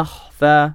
أخفى